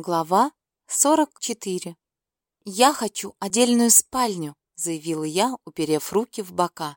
Глава 44. «Я хочу отдельную спальню», — заявила я, уперев руки в бока.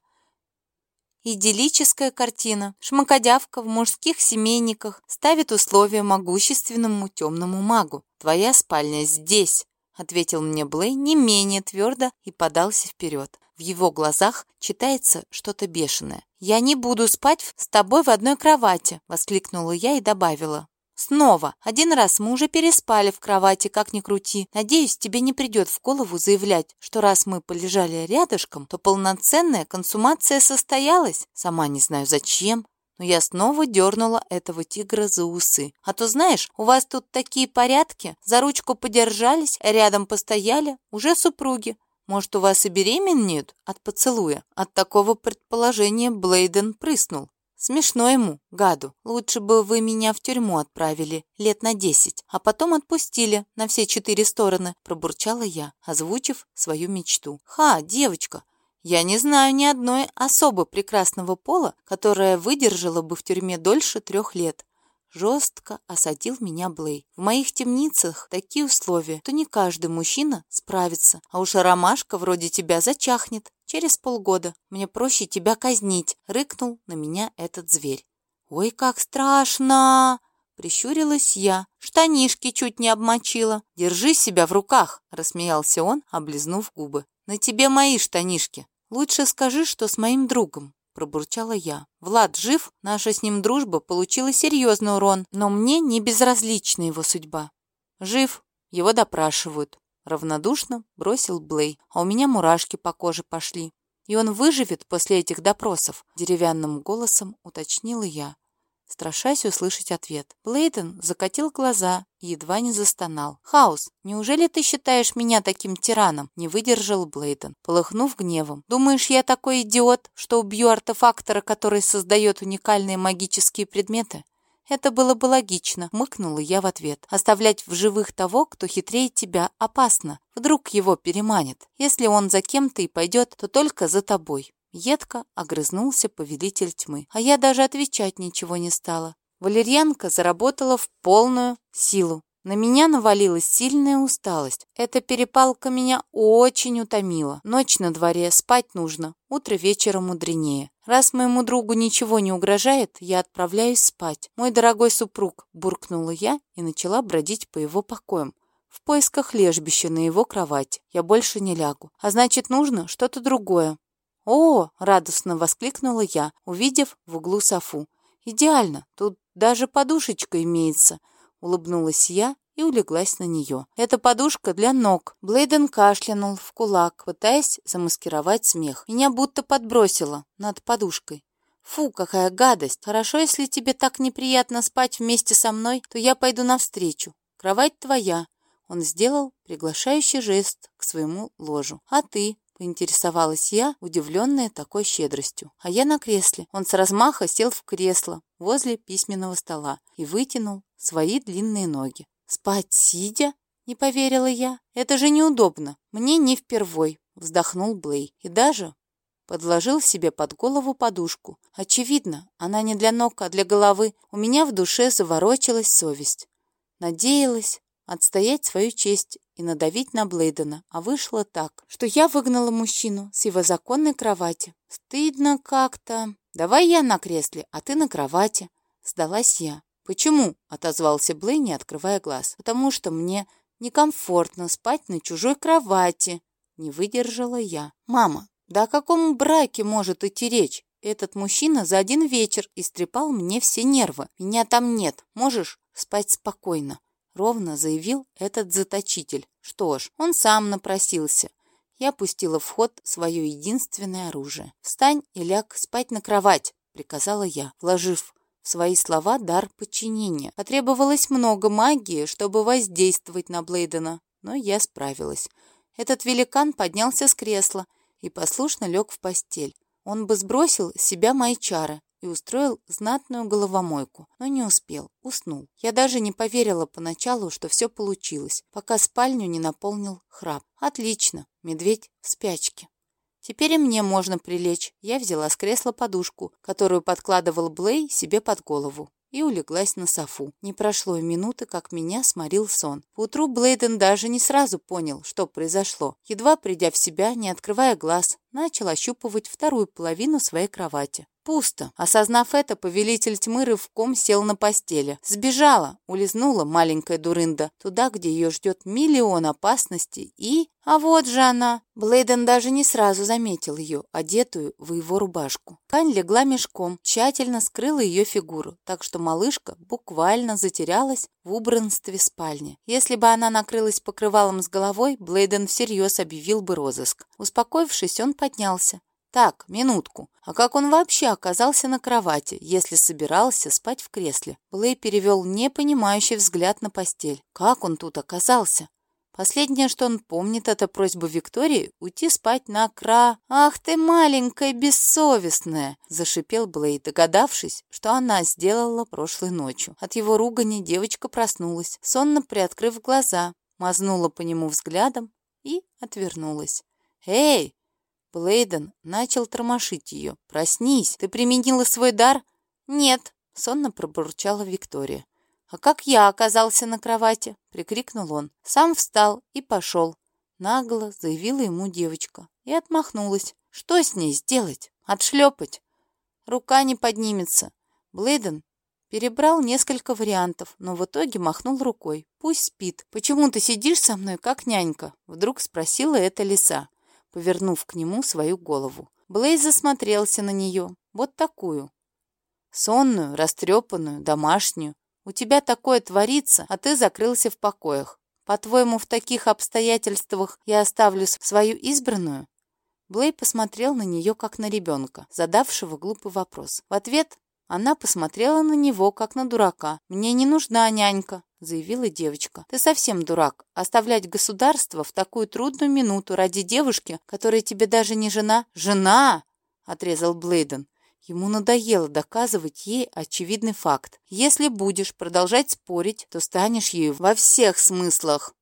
Идиллическая картина. Шмакодявка в мужских семейниках ставит условия могущественному темному магу. «Твоя спальня здесь», — ответил мне Блей не менее твердо и подался вперед. В его глазах читается что-то бешеное. «Я не буду спать с тобой в одной кровати», — воскликнула я и добавила. Снова. Один раз мы уже переспали в кровати, как ни крути. Надеюсь, тебе не придет в голову заявлять, что раз мы полежали рядышком, то полноценная консумация состоялась. Сама не знаю зачем. Но я снова дернула этого тигра за усы. А то, знаешь, у вас тут такие порядки. За ручку подержались, рядом постояли. Уже супруги. Может, у вас и беременеют от поцелуя? От такого предположения Блейден прыснул. Смешно ему, гаду. Лучше бы вы меня в тюрьму отправили лет на десять, а потом отпустили на все четыре стороны, пробурчала я, озвучив свою мечту. Ха, девочка, я не знаю ни одной особо прекрасного пола, которая выдержала бы в тюрьме дольше трех лет. Жестко осадил меня Блей. В моих темницах такие условия, то не каждый мужчина справится, а уж ромашка вроде тебя зачахнет через полгода. Мне проще тебя казнить, рыкнул на меня этот зверь. Ой, как страшно! Прищурилась я, штанишки чуть не обмочила. «Держи себя в руках!» — рассмеялся он, облизнув губы. «На тебе мои штанишки. Лучше скажи, что с моим другом пробурчала я. Влад жив, наша с ним дружба получила серьезный урон, но мне не безразлична его судьба. Жив, его допрашивают. Равнодушно бросил Блей, а у меня мурашки по коже пошли. И он выживет после этих допросов, деревянным голосом уточнила я страшась услышать ответ. Блейден закатил глаза и едва не застонал. «Хаус, неужели ты считаешь меня таким тираном?» Не выдержал Блейден, полыхнув гневом. «Думаешь, я такой идиот, что убью артефактора, который создает уникальные магические предметы?» Это было бы логично, мыкнула я в ответ. Оставлять в живых того, кто хитрее тебя, опасно. Вдруг его переманит. Если он за кем-то и пойдет, то только за тобой. Едко огрызнулся повелитель тьмы, а я даже отвечать ничего не стала. Валерьянка заработала в полную силу. На меня навалилась сильная усталость. Эта перепалка меня очень утомила. Ночь на дворе, спать нужно. Утро вечера мудренее. Раз моему другу ничего не угрожает, я отправляюсь спать. Мой дорогой супруг, буркнула я и начала бродить по его покоям. В поисках лежбища на его кровати. Я больше не лягу. А значит, нужно что-то другое. «О!» — радостно воскликнула я, увидев в углу софу. «Идеально! Тут даже подушечка имеется!» — улыбнулась я и улеглась на нее. «Это подушка для ног». Блейден кашлянул в кулак, пытаясь замаскировать смех. Меня будто подбросило над подушкой. «Фу, какая гадость! Хорошо, если тебе так неприятно спать вместе со мной, то я пойду навстречу. Кровать твоя». Он сделал приглашающий жест к своему ложу. «А ты? Поинтересовалась я, удивленная такой щедростью. А я на кресле. Он с размаха сел в кресло возле письменного стола и вытянул свои длинные ноги. «Спать сидя?» — не поверила я. «Это же неудобно. Мне не впервой», — вздохнул Блей. И даже подложил себе под голову подушку. Очевидно, она не для ног, а для головы. У меня в душе заворочилась совесть. Надеялась, отстоять свою честь и надавить на Блейдена, а вышло так, что я выгнала мужчину с его законной кровати. Стыдно как-то. Давай я на кресле, а ты на кровати. Сдалась я. Почему? Отозвался Блей, не открывая глаз. Потому что мне некомфортно спать на чужой кровати. Не выдержала я. Мама, да о каком браке может идти речь? Этот мужчина за один вечер истрепал мне все нервы. Меня там нет. Можешь спать спокойно. — ровно заявил этот заточитель. Что ж, он сам напросился. Я пустила в ход свое единственное оружие. «Встань и ляг спать на кровать», — приказала я, вложив в свои слова дар подчинения. Потребовалось много магии, чтобы воздействовать на Блейдена, но я справилась. Этот великан поднялся с кресла и послушно лег в постель. Он бы сбросил с себя мои чары, и устроил знатную головомойку, но не успел, уснул. Я даже не поверила поначалу, что все получилось, пока спальню не наполнил храп. Отлично, медведь в спячке. Теперь и мне можно прилечь. Я взяла с кресла подушку, которую подкладывал Блей себе под голову, и улеглась на софу. Не прошло и минуты, как меня сморил сон. Поутру Блейден даже не сразу понял, что произошло. Едва придя в себя, не открывая глаз, начал ощупывать вторую половину своей кровати. Пусто. Осознав это, повелитель тьмы рывком сел на постели. Сбежала, улизнула маленькая дурында туда, где ее ждет миллион опасностей и... А вот же она! Блейден даже не сразу заметил ее, одетую в его рубашку. Ткань легла мешком, тщательно скрыла ее фигуру, так что малышка буквально затерялась в убранстве спальни. Если бы она накрылась покрывалом с головой, Блейден всерьез объявил бы розыск. Успокоившись, он поднялся. Так, минутку. А как он вообще оказался на кровати, если собирался спать в кресле? Блей перевел непонимающий взгляд на постель. Как он тут оказался? Последнее, что он помнит, это просьба Виктории уйти спать на кра... «Ах ты, маленькая бессовестная!» – зашипел Блей, догадавшись, что она сделала прошлой ночью. От его ругани девочка проснулась, сонно приоткрыв глаза, мазнула по нему взглядом и отвернулась. «Эй!» Блейден начал тормошить ее. «Проснись! Ты применила свой дар?» «Нет!» — сонно пробурчала Виктория. «А как я оказался на кровати?» — прикрикнул он. Сам встал и пошел. Нагло заявила ему девочка и отмахнулась. «Что с ней сделать? Отшлепать?» Рука не поднимется. Блейден перебрал несколько вариантов, но в итоге махнул рукой. «Пусть спит. Почему ты сидишь со мной, как нянька?» Вдруг спросила эта лиса повернув к нему свою голову. Блейз засмотрелся на нее, вот такую. Сонную, растрепанную, домашнюю. У тебя такое творится, а ты закрылся в покоях. По-твоему, в таких обстоятельствах я оставлю свою избранную?» Блей посмотрел на нее, как на ребенка, задавшего глупый вопрос. В ответ она посмотрела на него, как на дурака. «Мне не нужна нянька», — заявила девочка. «Ты совсем дурак. Оставлять государство в такую трудную минуту ради девушки, которая тебе даже не жена». «Жена!» — отрезал Блейден. Ему надоело доказывать ей очевидный факт. «Если будешь продолжать спорить, то станешь ею во всех смыслах».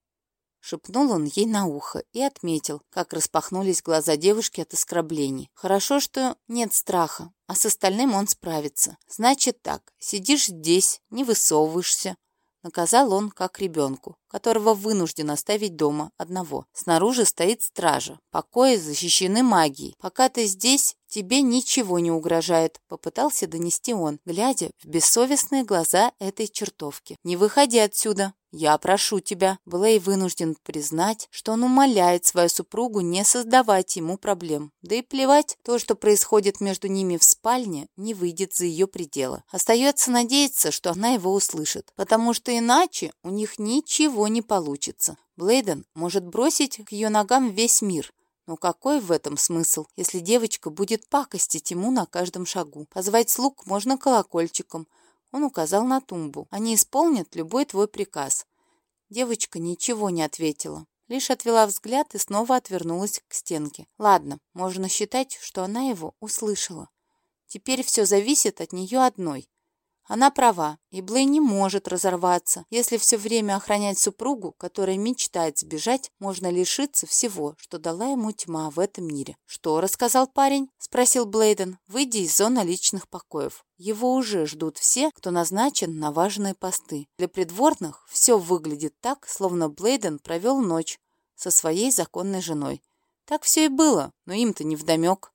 Шепнул он ей на ухо и отметил, как распахнулись глаза девушки от оскорблений. Хорошо, что нет страха, а с остальным он справится. Значит так, сидишь здесь, не высовываешься. Наказал он, как ребенку, которого вынужден оставить дома одного. Снаружи стоит стража. Покои защищены магией. Пока ты здесь, тебе ничего не угрожает, попытался донести он, глядя в бессовестные глаза этой чертовки. Не выходи отсюда, «Я прошу тебя». Блей вынужден признать, что он умоляет свою супругу не создавать ему проблем. Да и плевать, то, что происходит между ними в спальне, не выйдет за ее пределы. Остается надеяться, что она его услышит, потому что иначе у них ничего не получится. Блейден может бросить к ее ногам весь мир, но какой в этом смысл, если девочка будет пакостить ему на каждом шагу? Позвать слуг можно колокольчиком, он указал на тумбу. «Они исполнят любой твой приказ». Девочка ничего не ответила, лишь отвела взгляд и снова отвернулась к стенке. Ладно, можно считать, что она его услышала. Теперь все зависит от нее одной. Она права, и Блей не может разорваться. Если все время охранять супругу, которая мечтает сбежать, можно лишиться всего, что дала ему тьма в этом мире. «Что?» – рассказал парень, – спросил Блейден, выйдя из зоны личных покоев. Его уже ждут все, кто назначен на важные посты. Для придворных все выглядит так, словно Блейден провел ночь со своей законной женой. Так все и было, но им-то не вдомек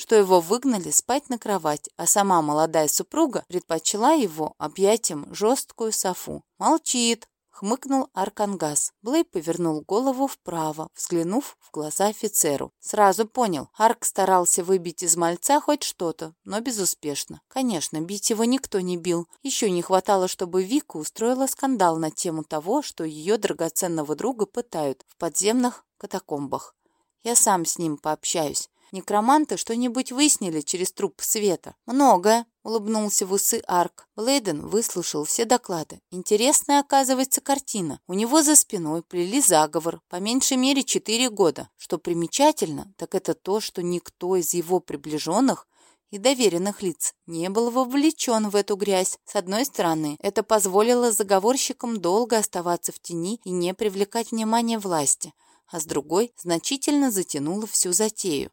что его выгнали спать на кровать, а сама молодая супруга предпочла его объятием жесткую софу. «Молчит!» — хмыкнул Аркангас. Блей повернул голову вправо, взглянув в глаза офицеру. Сразу понял, Арк старался выбить из мальца хоть что-то, но безуспешно. Конечно, бить его никто не бил. Еще не хватало, чтобы Вика устроила скандал на тему того, что ее драгоценного друга пытают в подземных катакомбах. Я сам с ним пообщаюсь. Некроманты что-нибудь выяснили через труп Света? Многое, улыбнулся в усы Арк. Блейден выслушал все доклады. Интересная, оказывается, картина. У него за спиной плели заговор, по меньшей мере четыре года. Что примечательно, так это то, что никто из его приближенных и доверенных лиц не был вовлечен в эту грязь. С одной стороны, это позволило заговорщикам долго оставаться в тени и не привлекать внимания власти, а с другой, значительно затянуло всю затею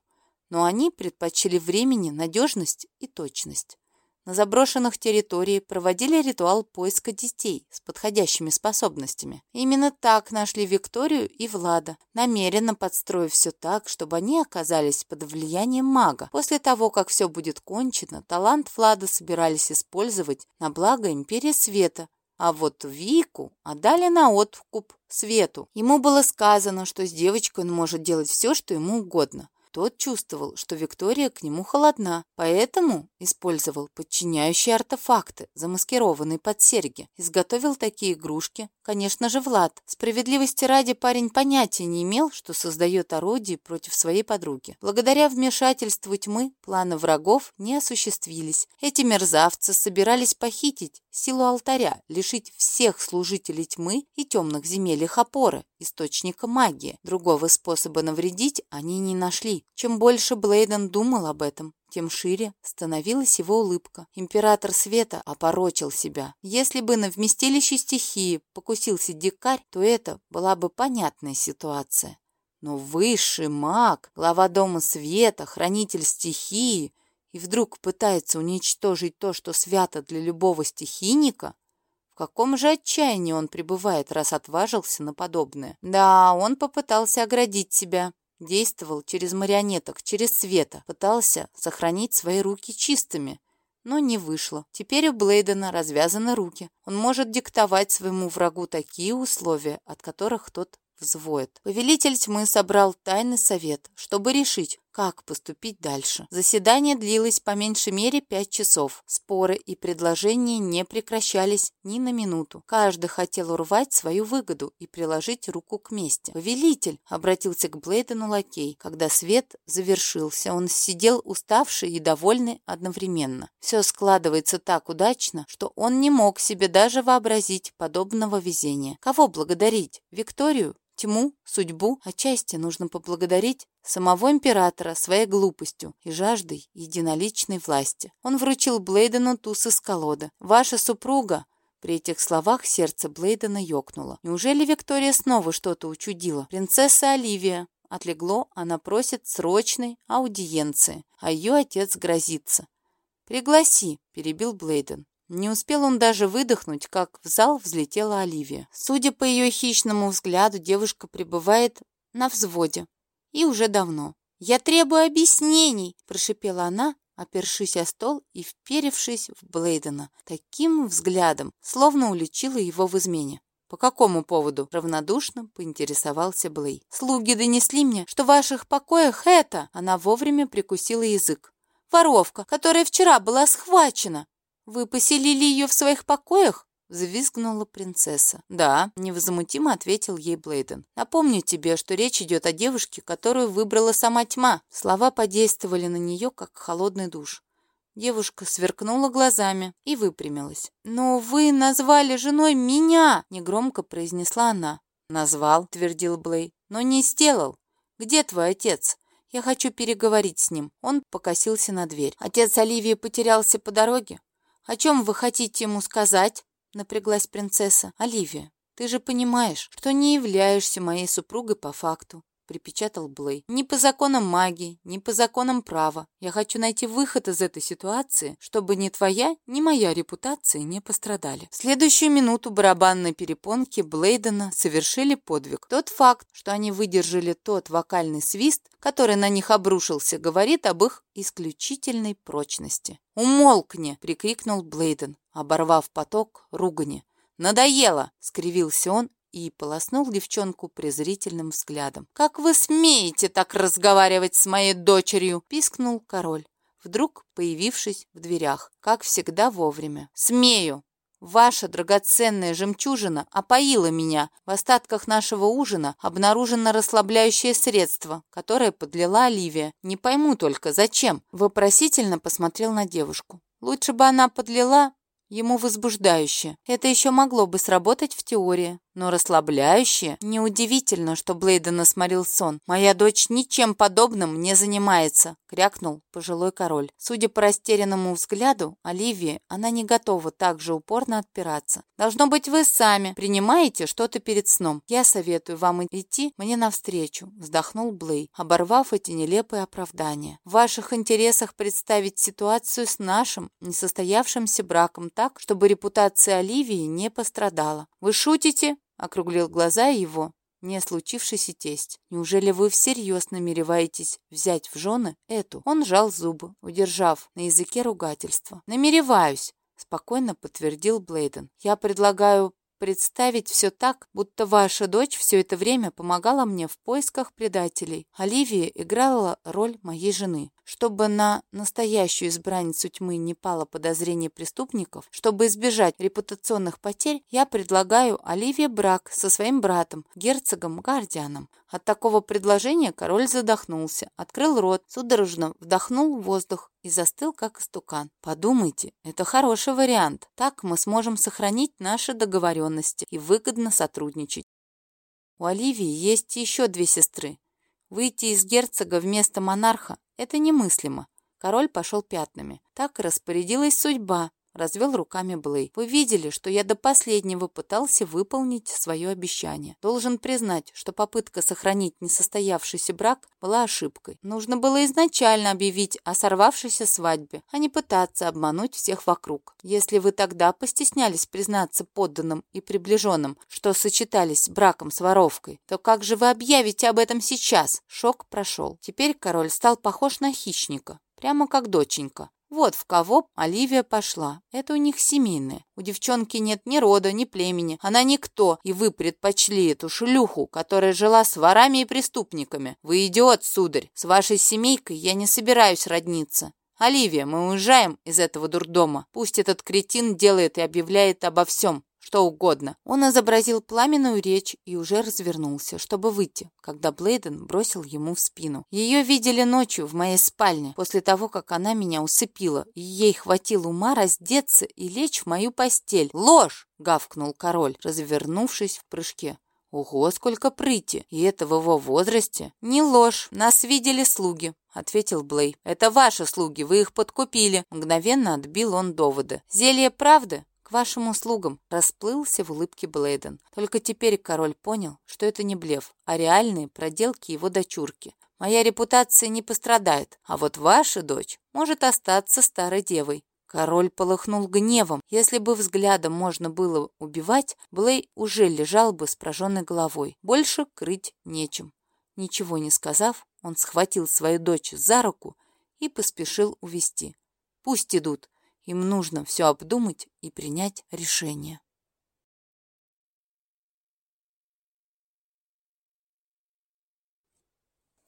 но они предпочли времени надежность и точность. на заброшенных территориях проводили ритуал поиска детей с подходящими способностями. Именно так нашли Викторию и Влада, намеренно подстроив все так, чтобы они оказались под влиянием мага. После того, как все будет кончено, талант Влада собирались использовать на благо Империи Света, а вот Вику отдали на откуп Свету. Ему было сказано, что с девочкой он может делать все, что ему угодно. Тот чувствовал, что Виктория к нему холодна, поэтому использовал подчиняющие артефакты, замаскированные под серьги. Изготовил такие игрушки, конечно же, Влад. Справедливости ради парень понятия не имел, что создает орудие против своей подруги. Благодаря вмешательству тьмы планы врагов не осуществились. Эти мерзавцы собирались похитить силу алтаря, лишить всех служителей тьмы и темных земель их опоры, источника магии. Другого способа навредить они не нашли. Чем больше Блейден думал об этом, тем шире становилась его улыбка. Император Света опорочил себя. Если бы на вместилище стихии покусился дикарь, то это была бы понятная ситуация. Но высший маг, глава Дома Света, хранитель стихии, и вдруг пытается уничтожить то, что свято для любого стихийника, каком же отчаянии он пребывает, раз отважился на подобное? Да, он попытался оградить себя, действовал через марионеток, через света, пытался сохранить свои руки чистыми, но не вышло. Теперь у Блейдена развязаны руки. Он может диктовать своему врагу такие условия, от которых тот взвоет. Повелитель тьмы собрал тайный совет, чтобы решить, как поступить дальше. Заседание длилось по меньшей мере пять часов. Споры и предложения не прекращались ни на минуту. Каждый хотел урвать свою выгоду и приложить руку к мести. «Повелитель!» — обратился к Блейдену лакей. Когда свет завершился, он сидел уставший и довольный одновременно. Все складывается так удачно, что он не мог себе даже вообразить подобного везения. Кого благодарить? Викторию? Тьму, судьбу, отчасти нужно поблагодарить самого императора своей глупостью и жаждой единоличной власти. Он вручил Блейдену туз из колоды. «Ваша супруга...» При этих словах сердце Блейдена ёкнуло. Неужели Виктория снова что-то учудила? «Принцесса Оливия...» Отлегло, она просит срочной аудиенции, а ее отец грозится. «Пригласи», — перебил Блейден. Не успел он даже выдохнуть, как в зал взлетела Оливия. Судя по ее хищному взгляду, девушка пребывает на взводе. И уже давно. «Я требую объяснений!» – прошипела она, опершись о стол и вперевшись в Блейдена таким взглядом, словно уличила его в измене. «По какому поводу?» – равнодушно поинтересовался Блей. «Слуги донесли мне, что в ваших покоях это...» Она вовремя прикусила язык. «Воровка, которая вчера была схвачена!» «Вы поселили ее в своих покоях?» — взвизгнула принцесса. «Да», — невозмутимо ответил ей Блейден. «Напомню тебе, что речь идет о девушке, которую выбрала сама тьма». Слова подействовали на нее, как холодный душ. Девушка сверкнула глазами и выпрямилась. «Но вы назвали женой меня!» — негромко произнесла она. «Назвал», — твердил Блей, — «но не сделал. Где твой отец?» «Я хочу переговорить с ним». Он покосился на дверь. «Отец Оливии потерялся по дороге. «О чем вы хотите ему сказать?» — напряглась принцесса. «Оливия, ты же понимаешь, что не являешься моей супругой по факту припечатал Блей. «Ни по законам магии, ни по законам права. Я хочу найти выход из этой ситуации, чтобы ни твоя, ни моя репутация не пострадали». В следующую минуту барабанной перепонки Блейдена совершили подвиг. Тот факт, что они выдержали тот вокальный свист, который на них обрушился, говорит об их исключительной прочности. «Умолкни!» — прикрикнул Блейден, оборвав поток ругани. «Надоело!» — скривился он и полоснул девчонку презрительным взглядом. «Как вы смеете так разговаривать с моей дочерью?» — пискнул король, вдруг появившись в дверях, как всегда вовремя. «Смею! Ваша драгоценная жемчужина опоила меня. В остатках нашего ужина обнаружено расслабляющее средство, которое подлила Оливия. Не пойму только, зачем?» Вопросительно посмотрел на девушку. «Лучше бы она подлила ему возбуждающее. Это еще могло бы сработать в теории, но расслабляющее. Неудивительно, что Блейдена сморил сон. Моя дочь ничем подобным не занимается, крякнул пожилой король. Судя по растерянному взгляду Оливии, она не готова так же упорно отпираться. Должно быть, вы сами принимаете что-то перед сном. Я советую вам идти мне навстречу, вздохнул Блей, оборвав эти нелепые оправдания. В ваших интересах представить ситуацию с нашим несостоявшимся браком так, чтобы репутация Оливии не пострадала. Вы шутите? округлил глаза его не случившийся тесть. Неужели вы всерьез намереваетесь взять в жены эту? Он сжал зубы, удержав на языке ругательства. Намереваюсь, спокойно подтвердил Блейден. Я предлагаю представить все так, будто ваша дочь все это время помогала мне в поисках предателей. Оливия играла роль моей жены. Чтобы на настоящую избранницу тьмы не пало подозрение преступников, чтобы избежать репутационных потерь, я предлагаю Оливии брак со своим братом, герцогом Гардианом. От такого предложения король задохнулся, открыл рот, судорожно вдохнул воздух и застыл, как истукан. Подумайте, это хороший вариант. Так мы сможем сохранить наши договоренности и выгодно сотрудничать. У Оливии есть еще две сестры. Выйти из герцога вместо монарха – это немыслимо. Король пошел пятнами. Так распорядилась судьба, развел руками Блей. «Вы видели, что я до последнего пытался выполнить свое обещание. Должен признать, что попытка сохранить несостоявшийся брак была ошибкой. Нужно было изначально объявить о сорвавшейся свадьбе, а не пытаться обмануть всех вокруг. Если вы тогда постеснялись признаться подданным и приближенным, что сочетались браком с воровкой, то как же вы объявите об этом сейчас?» Шок прошел. Теперь король стал похож на хищника. Прямо как доченька. Вот в кого Оливия пошла. Это у них семейное. У девчонки нет ни рода, ни племени. Она никто, и вы предпочли эту шлюху, которая жила с ворами и преступниками. Вы идиот, сударь. С вашей семейкой я не собираюсь родниться. Оливия, мы уезжаем из этого дурдома. Пусть этот кретин делает и объявляет обо всем что угодно. Он изобразил пламенную речь и уже развернулся, чтобы выйти, когда Блейден бросил ему в спину. Ее видели ночью в моей спальне, после того, как она меня усыпила, и ей хватило ума раздеться и лечь в мою постель. «Ложь!» — гавкнул король, развернувшись в прыжке. «Ого, сколько прыти! И это в его возрасте!» «Не ложь, нас видели слуги», — ответил Блей. «Это ваши слуги, вы их подкупили!» Мгновенно отбил он доводы. «Зелье правды? «К вашим услугам!» – расплылся в улыбке Блейден. Только теперь король понял, что это не блеф, а реальные проделки его дочурки. «Моя репутация не пострадает, а вот ваша дочь может остаться старой девой». Король полыхнул гневом. Если бы взглядом можно было убивать, Блей уже лежал бы с прожженной головой. Больше крыть нечем. Ничего не сказав, он схватил свою дочь за руку и поспешил увести. «Пусть идут. Им нужно все обдумать и принять решение.